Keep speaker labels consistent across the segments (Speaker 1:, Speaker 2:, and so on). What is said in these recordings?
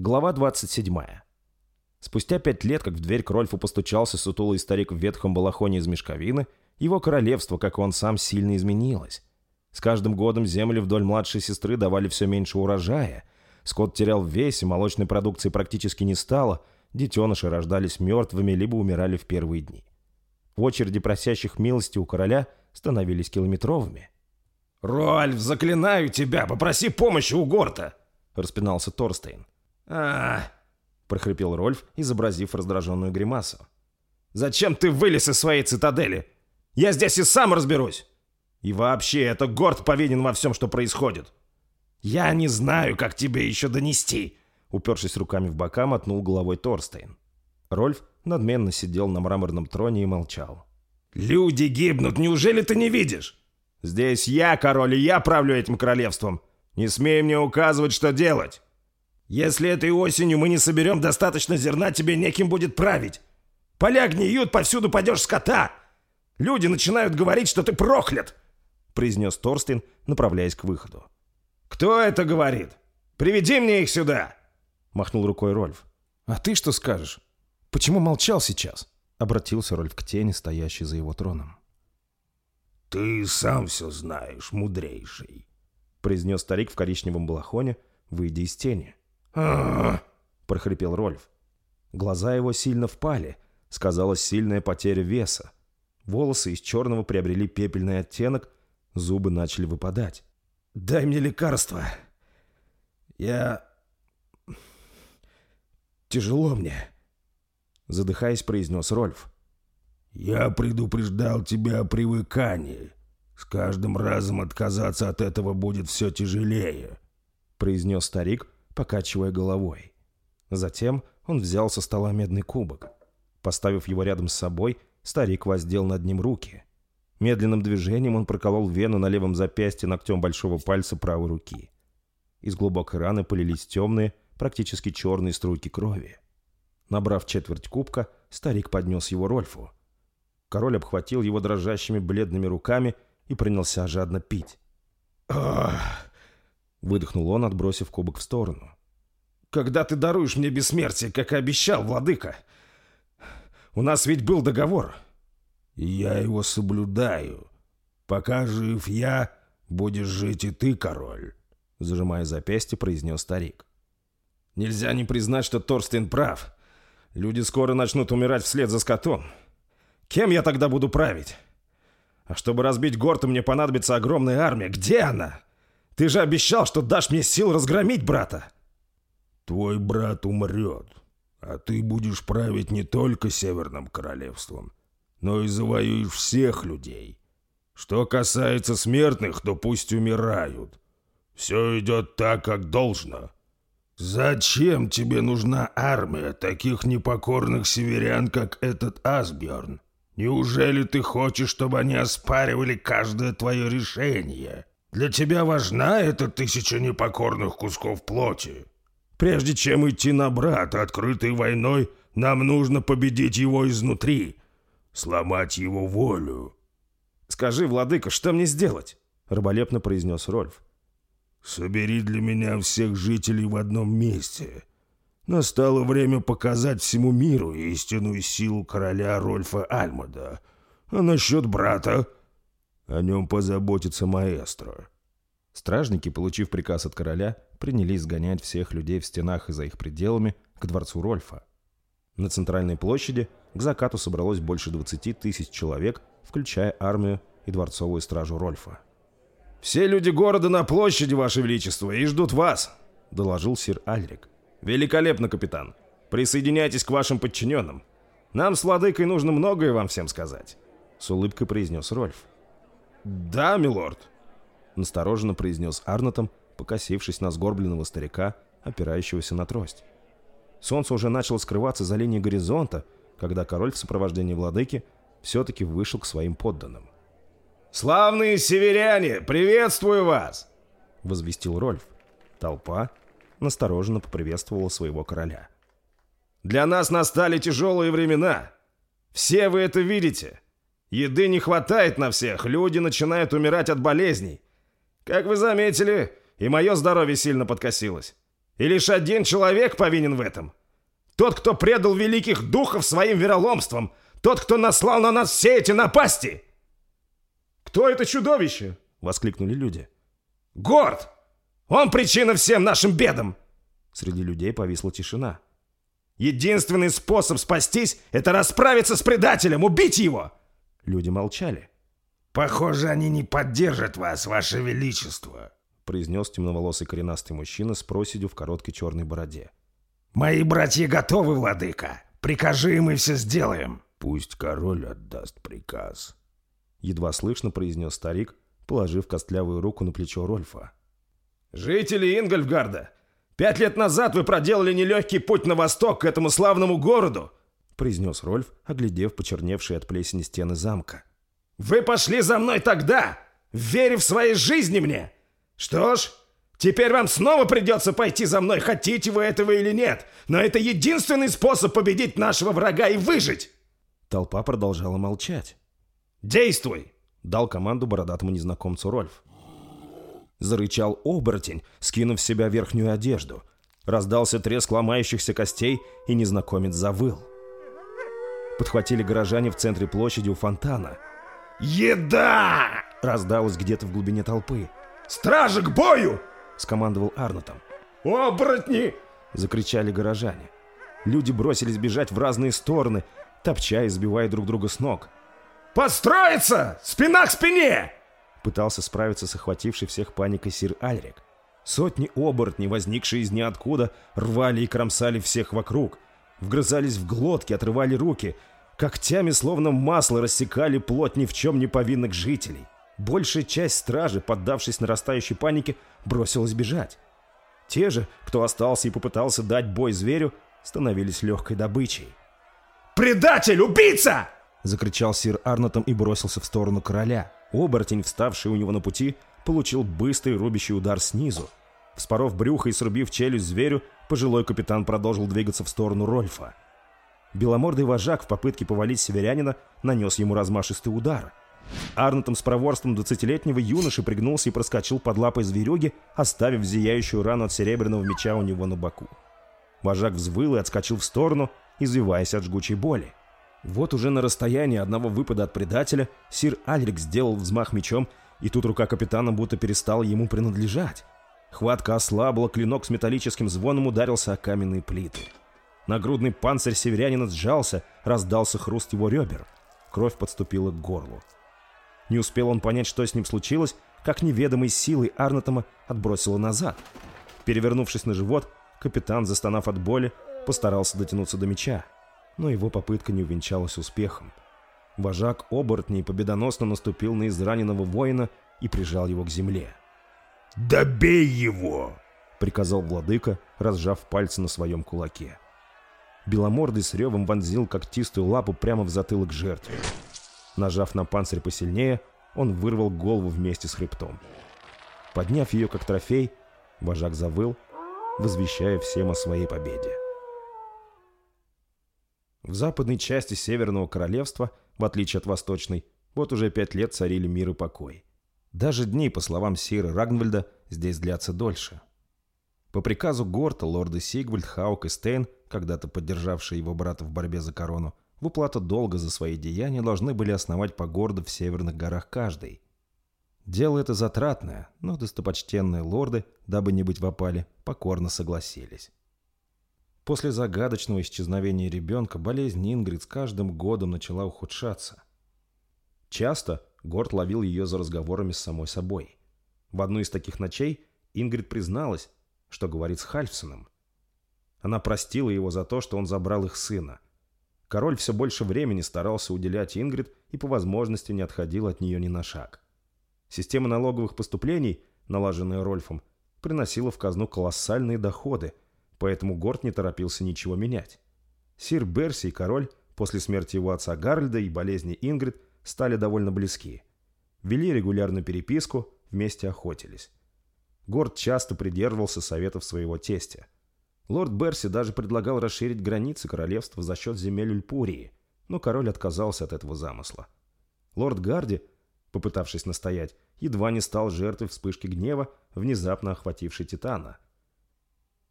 Speaker 1: Глава 27. Спустя пять лет, как в дверь к Рольфу постучался сутулый старик в ветхом балахоне из мешковины, его королевство, как он сам, сильно изменилось. С каждым годом земли вдоль младшей сестры давали все меньше урожая, скот терял в весе, молочной продукции практически не стало, детеныши рождались мертвыми либо умирали в первые дни. В очереди просящих милости у короля становились километровыми.
Speaker 2: «Рольф, заклинаю тебя, попроси помощи у Горта!» — распинался Торстейн
Speaker 1: а прохрипел Рольф, изобразив раздраженную гримасу.
Speaker 2: «Зачем ты вылез из своей цитадели? Я здесь и сам разберусь! И вообще, это Горд повинен во всем, что происходит!» «Я не знаю, как тебе еще донести!» Упершись руками в бока, мотнул головой Торстейн.
Speaker 1: Рольф надменно сидел на мраморном троне и молчал.
Speaker 2: «Люди гибнут, неужели ты не видишь? Здесь я король, и я правлю этим королевством. Не смей мне указывать, что делать!» Если этой осенью мы не соберем достаточно зерна, тебе неким будет править. Поля гниют, повсюду падешь скота. Люди начинают говорить, что ты проклят, произнес Торстин, направляясь к выходу. Кто это говорит? Приведи мне их сюда, махнул рукой Рольф.
Speaker 1: А ты что скажешь? Почему молчал сейчас? Обратился Рольф к тени, стоящей за его троном.
Speaker 3: «Ты сам все знаешь, мудрейший», — произнес старик в коричневом балахоне, выйдя из тени
Speaker 1: прохрипел Рольф. Глаза его сильно впали, сказалась сильная потеря веса. Волосы из черного приобрели пепельный оттенок, зубы начали выпадать.
Speaker 2: «Дай мне лекарство. Я... Тяжело мне», — задыхаясь, произнес Рольф.
Speaker 3: «Я предупреждал тебя о привыкании. С каждым разом отказаться от этого будет все тяжелее», —
Speaker 1: произнес старик, — покачивая головой. Затем он взял со стола медный кубок. Поставив его рядом с собой, старик воздел над ним руки. Медленным движением он проколол вену на левом запястье ногтем большого пальца правой руки. Из глубокой раны полились темные, практически черные струйки крови. Набрав четверть кубка, старик поднес его Рольфу. Король обхватил его дрожащими бледными руками и принялся жадно пить.
Speaker 2: «Ах!»
Speaker 1: Выдохнул он, отбросив кубок в сторону.
Speaker 2: «Когда ты даруешь мне бессмертие, как и обещал, владыка? У нас ведь был договор».
Speaker 3: «Я его соблюдаю. Пока жив я, будешь жить и ты, король», — зажимая запястье, произнес старик.
Speaker 2: «Нельзя не признать, что Торстен прав. Люди скоро начнут умирать вслед за скотом. Кем я тогда буду править? А чтобы разбить Горта, мне понадобится огромная армия. Где она?» Ты же обещал, что дашь мне сил разгромить брата!»
Speaker 3: «Твой брат умрет, а ты будешь править не только Северным Королевством, но и завоюешь всех людей. Что касается смертных, то пусть умирают. Все идет так, как должно. Зачем тебе нужна армия таких непокорных северян, как этот Асбjörn? Неужели ты хочешь, чтобы они оспаривали каждое твое решение?» Для тебя важна эта тысяча непокорных кусков плоти. Прежде чем идти на брата открытой войной, нам нужно победить его изнутри, сломать его волю.
Speaker 2: «Скажи, владыка, что мне сделать?» — раболепно произнес Рольф.
Speaker 3: «Собери для меня всех жителей в одном месте. Настало время показать всему миру истинную силу короля Рольфа Альмада. А насчет брата о нем позаботится маэстро».
Speaker 1: Стражники, получив приказ от короля, принялись сгонять всех людей в стенах и за их пределами к дворцу Рольфа. На центральной площади к закату собралось больше 20 тысяч человек, включая армию и дворцовую стражу Рольфа.
Speaker 2: «Все люди города на площади, Ваше Величество, и ждут вас», — доложил сир Альрик. «Великолепно, капитан. Присоединяйтесь к вашим подчиненным. Нам с владыкой нужно многое вам всем сказать», — с улыбкой произнес Рольф.
Speaker 1: «Да, милорд», — настороженно произнес Арнотом, покосившись на сгорбленного старика, опирающегося на трость. Солнце уже начало скрываться за линией горизонта, когда король в сопровождении владыки все-таки вышел к своим подданным.
Speaker 2: «Славные северяне, приветствую вас!» — возвестил Рольф.
Speaker 1: Толпа настороженно поприветствовала своего короля.
Speaker 2: «Для нас настали тяжелые времена. Все вы это видите. Еды не хватает на всех, люди начинают умирать от болезней. Как вы заметили, и мое здоровье сильно подкосилось. И лишь один человек повинен в этом. Тот, кто предал великих духов своим вероломством. Тот, кто наслал на нас все эти напасти.
Speaker 1: «Кто это чудовище?» — воскликнули люди.
Speaker 2: «Горд! Он причина всем нашим бедам!»
Speaker 1: Среди людей повисла тишина.
Speaker 2: «Единственный способ спастись — это расправиться с предателем, убить его!»
Speaker 1: Люди молчали.
Speaker 3: «Похоже, они не поддержат вас, ваше величество», —
Speaker 1: произнес темноволосый коренастый мужчина с проседью в короткой черной бороде.
Speaker 3: «Мои братья готовы, владыка. Прикажи, и мы все сделаем».
Speaker 2: «Пусть король отдаст приказ», —
Speaker 1: едва слышно произнес старик, положив костлявую руку на плечо Рольфа.
Speaker 2: «Жители Ингольфгарда, пять лет назад вы проделали нелегкий путь на восток к этому славному городу», —
Speaker 1: произнес Рольф, оглядев почерневшие от плесени стены замка.
Speaker 2: «Вы пошли за мной тогда, верив в своей жизни мне. Что ж, Теперь вам снова придется пойти за мной, хотите вы этого или нет. Но это единственный способ победить нашего врага и выжить!»
Speaker 1: Толпа продолжала молчать.
Speaker 2: «Действуй!»
Speaker 1: — дал команду бородатому незнакомцу Рольф. Зарычал оборотень, скинув с себя верхнюю одежду. Раздался треск ломающихся костей, и незнакомец завыл. Подхватили горожане в центре площади у фонтана.
Speaker 2: «Еда!»
Speaker 1: — раздалось где-то в глубине толпы.
Speaker 2: «Стражи к бою!»
Speaker 1: скомандовал Арнотом.
Speaker 2: «Оборотни!»
Speaker 1: — закричали горожане. Люди бросились бежать в разные стороны, топча и сбивая друг друга с ног.
Speaker 2: «Построиться! Спина к спине!»
Speaker 1: Пытался справиться с охватившей всех паникой сир Альрик. Сотни оборотней, возникшие из ниоткуда, рвали и кромсали всех вокруг. Вгрызались в глотки, отрывали руки. Когтями, словно масло, рассекали плоть ни в чем не повинных жителей. Большая часть стражи, поддавшись нарастающей панике, бросилась бежать. Те же, кто остался и попытался дать бой зверю, становились легкой добычей.
Speaker 2: «Предатель! Убийца!»
Speaker 1: — закричал сир Арнотом и бросился в сторону короля. Оборотень, вставший у него на пути, получил быстрый рубящий удар снизу. Вспоров брюхо и срубив челюсть зверю, пожилой капитан продолжил двигаться в сторону Рольфа. Беломордый вожак в попытке повалить северянина нанес ему размашистый удар — Арнутом с проворством двадцатилетнего юноши пригнулся и проскочил под лапой зверюги, оставив зияющую рану от серебряного меча у него на боку. Вожак взвыл и отскочил в сторону, извиваясь от жгучей боли. Вот уже на расстоянии одного выпада от предателя сир Альрик сделал взмах мечом, и тут рука капитана будто перестала ему принадлежать. Хватка ослабла, клинок с металлическим звоном ударился о каменные плиты. Нагрудный панцирь северянина сжался, раздался хруст его ребер. Кровь подступила к горлу. Не успел он понять, что с ним случилось, как неведомой силой Арнотома отбросило назад. Перевернувшись на живот, капитан, застонав от боли, постарался дотянуться до меча, но его попытка не увенчалась успехом. Вожак оборотней победоносно наступил на израненного воина и прижал его к земле.
Speaker 3: «Добей его!»
Speaker 1: — приказал владыка, разжав пальцы на своем кулаке. Беломордый с ревом вонзил когтистую лапу прямо в затылок жертвы. Нажав на панцирь посильнее, он вырвал голову вместе с хребтом. Подняв ее как трофей, вожак завыл, возвещая всем о своей победе. В западной части Северного Королевства, в отличие от восточной, вот уже пять лет царили мир и покой. Даже дни, по словам Сира Рагнвальда, здесь длятся дольше. По приказу Горта лорды Сигвальд, Хаук и Стейн, когда-то поддержавшие его брата в борьбе за корону, в уплату долга за свои деяния должны были основать по городу в северных горах каждый. Дело это затратное, но достопочтенные лорды, дабы не быть в опале, покорно согласились. После загадочного исчезновения ребенка болезнь Ингрид с каждым годом начала ухудшаться. Часто Горд ловил ее за разговорами с самой собой. В одну из таких ночей Ингрид призналась, что говорит с Хальфсоном. Она простила его за то, что он забрал их сына – Король все больше времени старался уделять Ингрид и по возможности не отходил от нее ни на шаг. Система налоговых поступлений, налаженная Рольфом, приносила в казну колоссальные доходы, поэтому Горд не торопился ничего менять. Сир Берси и король после смерти его отца Гарльда и болезни Ингрид стали довольно близки. Вели регулярную переписку, вместе охотились. Горд часто придерживался советов своего тестя – Лорд Берси даже предлагал расширить границы королевства за счет земель Ульпурии, но король отказался от этого замысла. Лорд Гарди, попытавшись настоять, едва не стал жертвой вспышки гнева, внезапно охватившей Титана.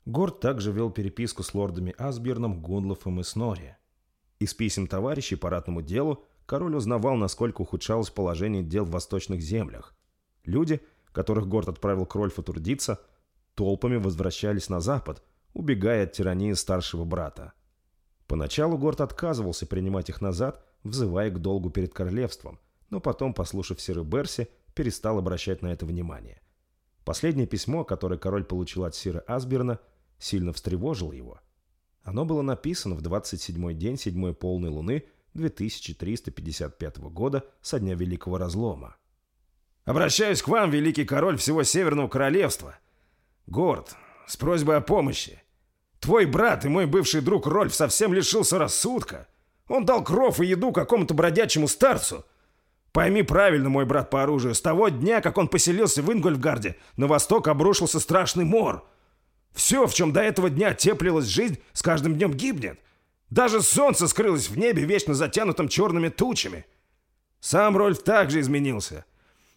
Speaker 1: Горд также вел переписку с лордами Асберном, Гунлофом и Снори. Из писем товарищей по ратному делу король узнавал, насколько ухудшалось положение дел в восточных землях. Люди, которых Горд отправил к Рольфу трудиться, толпами возвращались на запад, убегая от тирании старшего брата. Поначалу Горд отказывался принимать их назад, взывая к долгу перед королевством, но потом, послушав Сиры Берси, перестал обращать на это внимание. Последнее письмо, которое король получил от Сира Асберна, сильно встревожило его. Оно было написано в 27-й день седьмой полной луны 2355 года со дня Великого Разлома.
Speaker 2: «Обращаюсь к вам, великий король всего Северного Королевства. Горд, с просьбой о помощи. Твой брат и мой бывший друг Рольф совсем лишился рассудка. Он дал кров и еду какому-то бродячему старцу. Пойми правильно, мой брат по оружию, с того дня, как он поселился в Ингольфгарде, на восток обрушился страшный мор. Все, в чем до этого дня теплилась жизнь, с каждым днем гибнет. Даже солнце скрылось в небе, вечно затянутым черными тучами. Сам Рольф также изменился.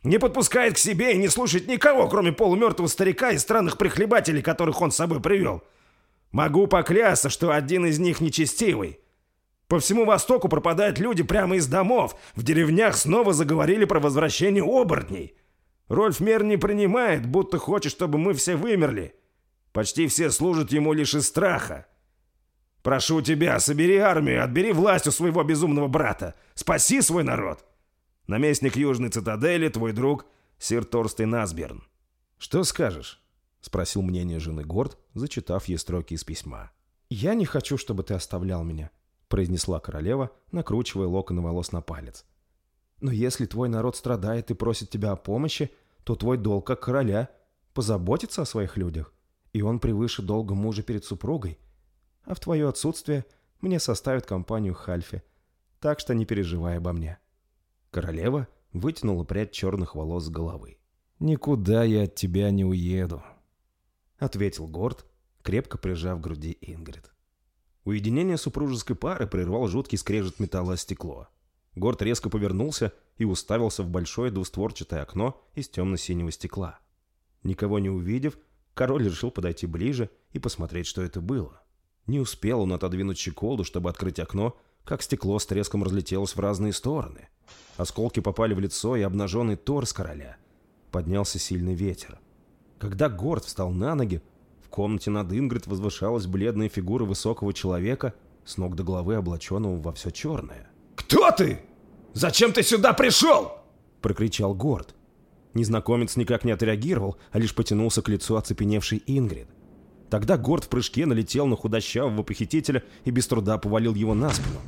Speaker 2: Не подпускает к себе и не слушает никого, кроме полумертвого старика и странных прихлебателей, которых он с собой привел. Могу поклясться, что один из них нечестивый. По всему Востоку пропадают люди прямо из домов. В деревнях снова заговорили про возвращение оборотней. Рольф мер не принимает, будто хочет, чтобы мы все вымерли. Почти все служат ему лишь из страха. Прошу тебя, собери армию, отбери власть у своего безумного брата. Спаси свой народ. Наместник Южной Цитадели, твой друг, сир Торстейн Асберн.
Speaker 1: «Что скажешь?» — спросил мнение жены Горд, зачитав ей строки из письма. «Я не хочу, чтобы ты оставлял меня», — произнесла королева, накручивая локоны волос на палец. «Но если твой народ страдает и просит тебя о помощи, то твой долг как короля — позаботиться о своих людях, и он превыше долга мужа перед супругой. А в твое отсутствие мне составят компанию Хальфи, так что не переживай обо мне». Королева вытянула прядь черных волос с головы. «Никуда я от тебя не уеду», ответил Горд, крепко прижав к груди Ингрид. Уединение супружеской пары прервал жуткий скрежет металла о стекло. Горд резко повернулся и уставился в большое двустворчатое окно из темно-синего стекла. Никого не увидев, король решил подойти ближе и посмотреть, что это было. Не успел он отодвинуть щеколду, чтобы открыть окно, как стекло с треском разлетелось в разные стороны. Осколки попали в лицо и обнаженный торс короля. Поднялся сильный ветер. Когда Горд встал на ноги, в комнате над Ингрид возвышалась бледная фигура высокого человека, с ног до головы облаченного во все черное.
Speaker 2: «Кто ты? Зачем ты сюда пришел?»
Speaker 1: — прокричал Горд. Незнакомец никак не отреагировал, а лишь потянулся к лицу оцепеневшей Ингрид. Тогда Горд в прыжке налетел на худощавого похитителя и без труда повалил его на спину.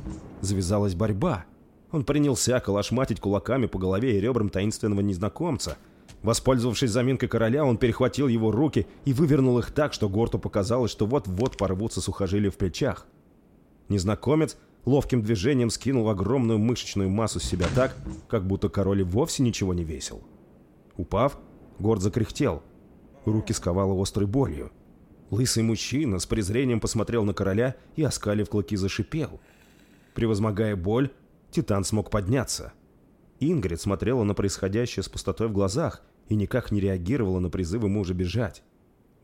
Speaker 1: Завязалась борьба. Он принялся колошматить кулаками по голове и ребрам таинственного незнакомца — Воспользовавшись заминкой короля, он перехватил его руки и вывернул их так, что Горту показалось, что вот-вот порвутся сухожилия в плечах. Незнакомец ловким движением скинул огромную мышечную массу с себя так, как будто король вовсе ничего не весил. Упав, Горд закряхтел. Руки сковало острой болью. Лысый мужчина с презрением посмотрел на короля и, оскалив клыки, зашипел. Превозмогая боль, Титан смог подняться. Ингрид смотрела на происходящее с пустотой в глазах и никак не реагировала на призывы мужа бежать.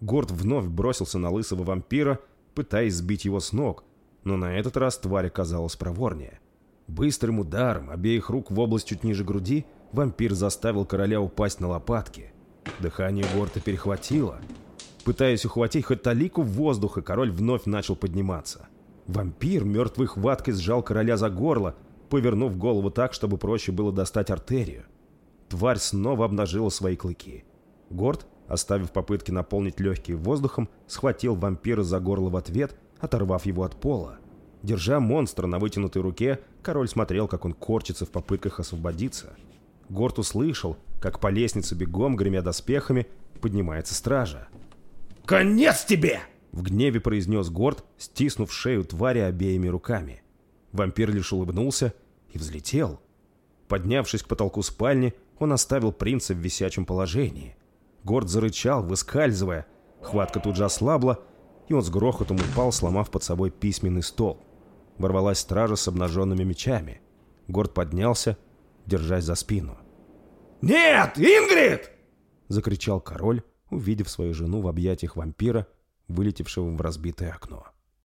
Speaker 1: Горд вновь бросился на лысого вампира, пытаясь сбить его с ног, но на этот раз тварь оказалась проворнее. Быстрым ударом обеих рук в область чуть ниже груди вампир заставил короля упасть на лопатки. Дыхание Горта перехватило. Пытаясь ухватить хоть талику воздуха, король вновь начал подниматься. Вампир мертвой хваткой сжал короля за горло, повернув голову так, чтобы проще было достать артерию. Тварь снова обнажила свои клыки. Горд, оставив попытки наполнить легкие воздухом, схватил вампира за горло в ответ, оторвав его от пола. Держа монстра на вытянутой руке, король смотрел, как он корчится в попытках освободиться. Горд услышал, как по лестнице бегом, гремя доспехами, поднимается стража.
Speaker 2: «Конец тебе!»
Speaker 1: — в гневе произнес Горд, стиснув шею твари обеими руками. Вампир лишь улыбнулся и взлетел. Поднявшись к потолку спальни, он оставил принца в висячем положении. Горд зарычал, выскальзывая. Хватка тут же ослабла, и он с грохотом упал, сломав под собой письменный стол. Ворвалась стража с обнаженными мечами. Горд поднялся, держась за спину.
Speaker 2: «Нет, Ингрид!»
Speaker 1: — закричал король, увидев свою жену в объятиях вампира, вылетевшего в разбитое окно.